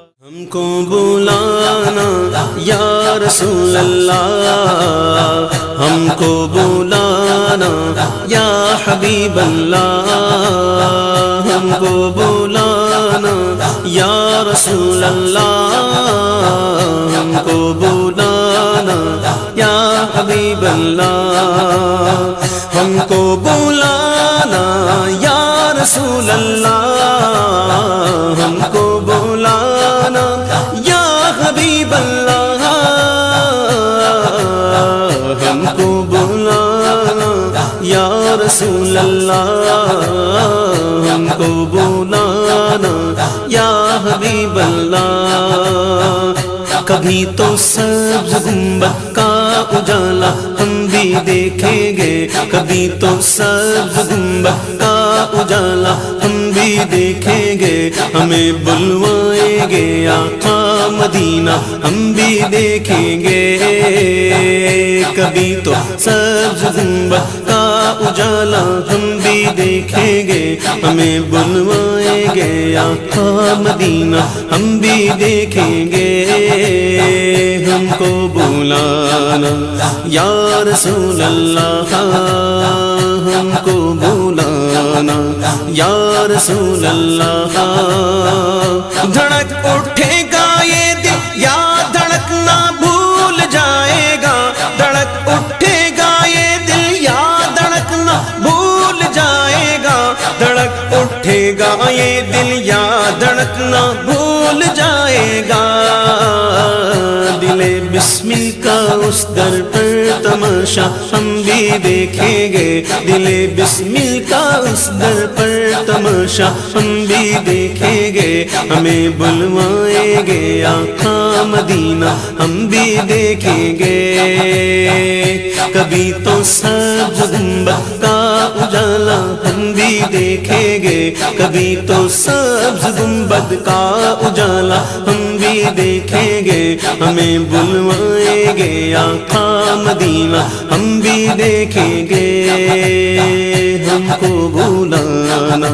ہم کو بلانا، یا رسول اللہ، ہم کو بلانا، یا حبیب اللہ، ہم کو بلانا، یا رسول اللہ، ہم کو بلانا، یا حبیب اللہ، ہم کو کبھی تو سبز گنبد کا اجالا ہم بھی دیکھیں گے۔ کبھی تو سبز گنبد کا اجالا ہم بھی دیکھیں گے، ہمیں بلوائیں گے آقا مدینہ، ہم بھی دیکھیں گے۔ کبھی تو سبز گنبد کا اجالا ہم بھی دیکھیں گے۔ ہمیں بلوائیں گے آقا مدینہ، ہم بھی دیکھیں گے۔ ہم کو بلانا، یا رسول اللہ، ہم کو بلانا یا رسول اللہ۔ دھڑک اٹھے گا یہ دل، یا دھڑکنا بھول جائے گا۔ دھڑک اٹھے گا یہ دل، یا دھڑکنا بھول جائے گا۔ دھڑک اٹھے گا یہ دل، یا دھڑکنا بھول جائے گا۔ دل بسمل کا اس در پر تماشا، ہم بھی دیکھیں گے۔ دل بسمل کا اس در پر تماشا ہم بھی دیکھیں گے۔ ہمیں بلوائیں گے آقا مدینہ، ہم بھی دیکھیں گے۔ کبھی تو سب گنبد کا اجالا بھی دیکھیں گے. کبھی تو سبز گنبد کا اجالا ہم بھی دیکھیں گے. ہمیں بلوائیں گے آقا مدینہ، ہم بھی دیکھیں گے. ہم کو بلانا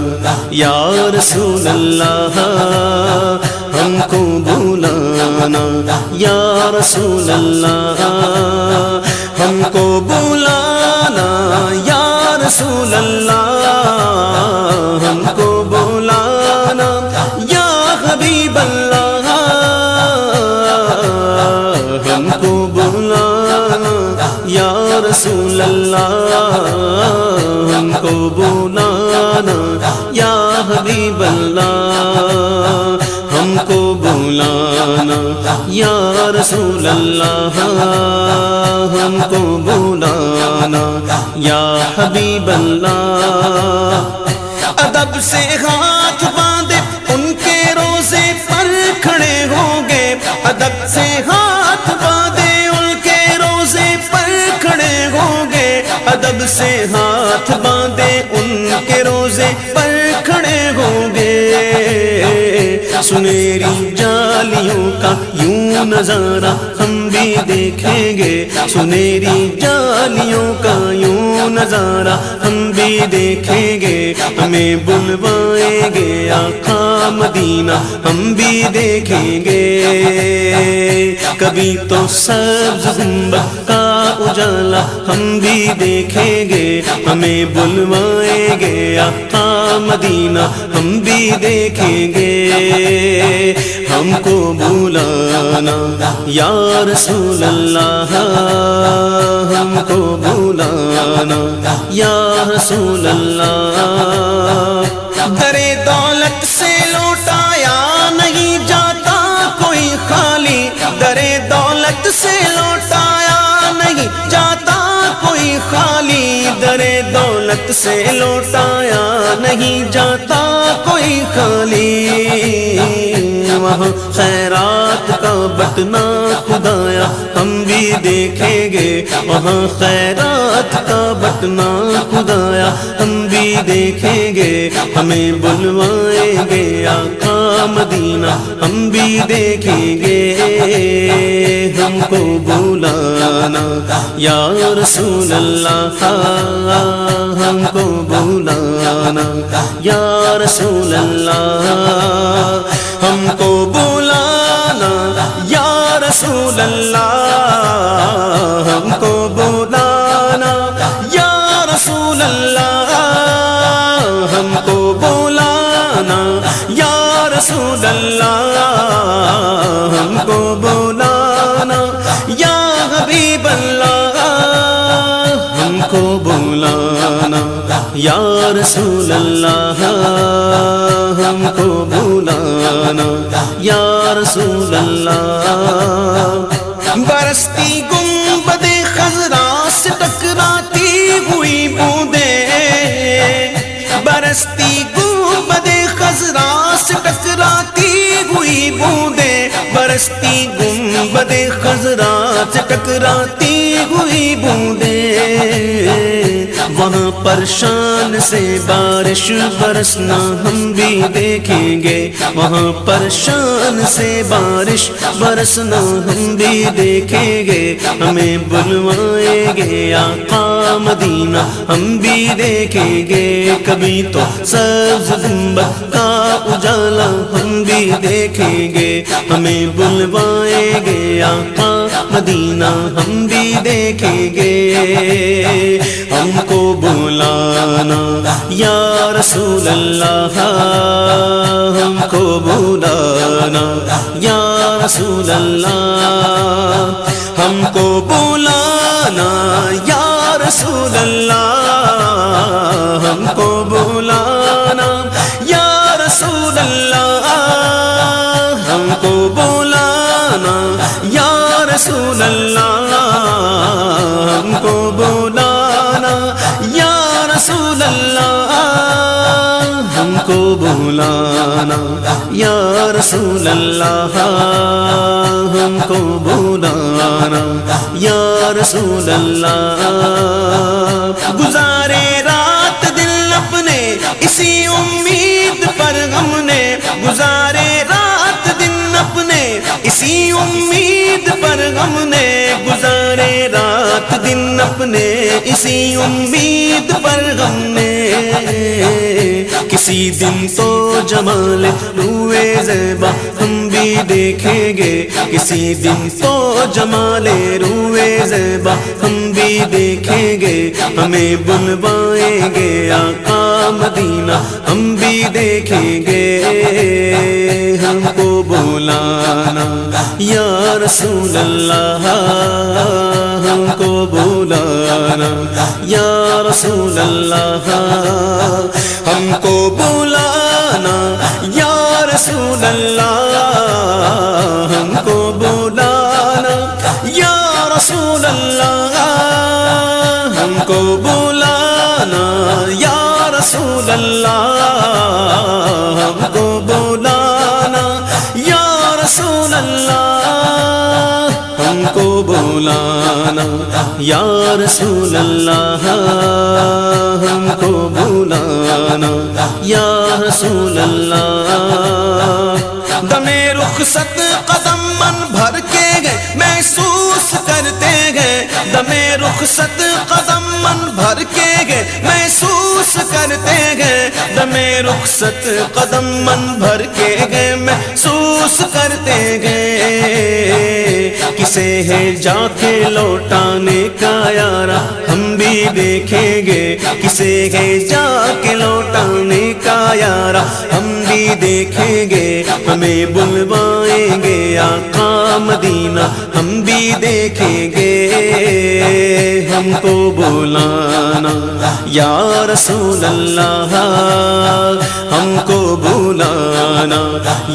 یا رسول اللہ، ہم کو بلانا یا رسول اللہ۔ رسول اللہ، ہم کو بلانا، یا حبیب اللہ، ہم کو بلانا، یا رسول اللہ، ہم کو بلانا، یا حبیب اللہ۔ ادب سے ہاتھ باندھے، ان کے روزے پر کھڑے ہوں گے۔ ادب سے ہاتھ ادب سے ہاتھ باندھے ان کے روزے پر کھڑے ہوں گے۔ سنہری جالیوں کا یوں نظارہ ہم بھی دیکھیں گے۔ سنہری جالیوں کا یوں نظارہ ہم بھی دیکھیں گے۔ ہمیں بلوائیں گے آقا مدینہ ہم بھی دیکھیں گے۔ کبھی تو سبز گنبد کا اجالا ہم بھی دیکھیں گے۔ ہمیں بلوائیں گے آقا مدینہ ہم بھی دیکھیں گے۔ ہم کو بلانا یا رسول اللہ، ہم کو بلانا یا رسول اللہ۔ درے دولت سے لوٹایا نہیں جاتا کوئی خالی درے دولت سے لوٹایا نہیں جاتا کوئی خالی وہاں خیرات کا بٹنا خدایا ہم بھی دیکھیں گے وہاں خیرات کا بٹنا خدایا ہم بھی دیکھیں گے ہمیں بلوائیں گے آقا مدینہ ہم بھی دیکھیں گے ہم کو بلانا یا رسول اللہ ہم کو بلانا یا رسول اللہ یا رسول اللہ ہم کو بولانا یا رسول اللہ برستی گنبد خزرا سے ٹکراتی ہوئی بوندے برستی گنبد خزرا سے ٹکراتی ہوئی بوندے برستی گنبد خزرا سے ٹکراتی ہوئی بوندے وہاں پرشان سے بارش برسنا ہم بھی دیکھیں گے۔ وہاں پرشان سے بارش برسنا ہم بھی دیکھیں گے۔ ہمیں بلوائیں گے آقا مدینہ، ہم بھی دیکھیں گے۔ کبھی تو سبز گنبد کا اجالا ہم بھی دیکھیں گے۔ ہمیں بلوائیں گے آقا مدینہ ہم بھی دیکھیں گے۔ ہم کو بولانا یا رسول اللہ، ہم کو بولانا یا رسول اللہ۔ ہم کو بولانا یا رسول اللہ۔ ہم کو بولانا یا رسول اللہ۔ ہم کو بولانا رسول اللہ ہم کو بولانا یا رسول اللہ ہم کو بولانا یا رسول اللہ ہم کو بولانا یا رسول اللہ۔ گزارے رات دل اپنے، اسی امید پر ہم نے۔ گزارے رات دن اپنے، اسی امید پر ہم نے گزارے رات دن اپنے، اسی امید پر ہم نے۔ کسی دن تو جمال روئے زیبا، ہم بھی دیکھیں گے۔ کسی دن تو جمال روئے زیبا، ہم بھی دیکھیں گے۔ ہمیں بلوائیں گے آقا مدینہ، ہم بھی دیکھیں گے۔ ہم کو بولانا یا رسول اللہ، ہم کو بولانا، یا رسول اللہ، ہم کو بولانا، یا رسول اللہ، ہم کو بولانا، یا رسول اللہ، ہم کو بولانا، یا رسول اللہ بلانا یا رسول اللہ ہم کو بولانا، یا رسول اللہ دمے رخصت قدم من بھر کے گئے، محسوس کرتے دمے رخصت قدم من بھر کے گئے، محسوس کرتے گئے۔ دمے رخصت قدم من بھر کے گئے، محسوس کرتے گئے۔ کسے ہے جا کے لوٹانے کا یارا ہم بھی دیکھیں گے کسے ہے جا کے لوٹانے کا یارا ہم بھی دیکھیں گے، ہمیں بلوائیں گے آقا مدینہ، ہم بھی دیکھیں گے۔ ہم کو بولانا یا رسول اللہ، ہم کو بولانا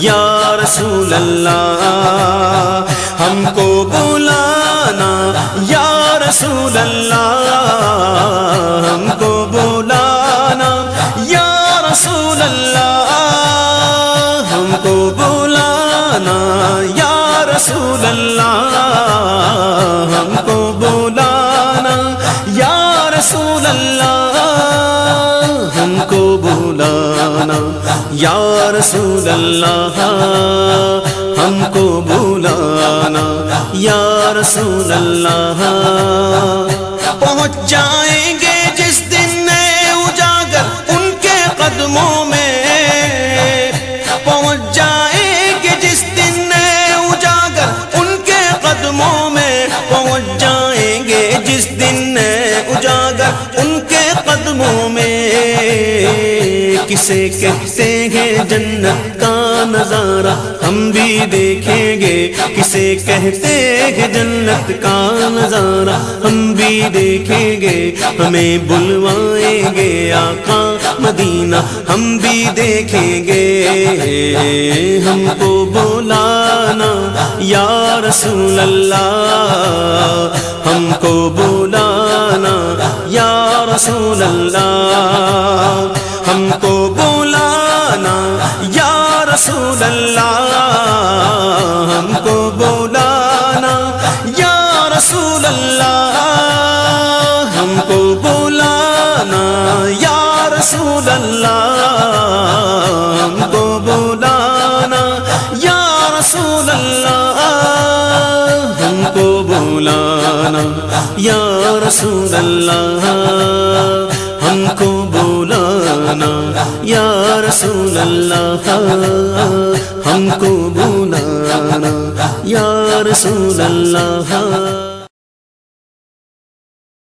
یا رسول اللہ۔ ہم کو بولانا یا رسول اللہ ہم کو بولانا یا رسول اللہ ہم کو بولانا یا رسول اللہ ہم کو بولانا یا رسول اللہ ہم کو بولانا یا رسول اللہ ہم کو بولانا یا رسول اللہ پہنچ جائیں گے کسے کہتے ہیں جنت کا نظارہ، ہم بھی دیکھیں گے کسے کہتے ہیں جنت کا نظارہ، ہم بھی دیکھیں گے، ہمیں بلوائیں گے آقا مدینہ، ہم بھی دیکھیں گے۔ ہم کو بولانا یا رسول اللہ، ہم کو بولانا یا رسول اللہ۔ رسول اللہ، ہم کو بولانا، یا رسول اللہ، ہم کو بولانا، یا رسول اللہ، ہم کو بولانا، یا رسول اللہ۔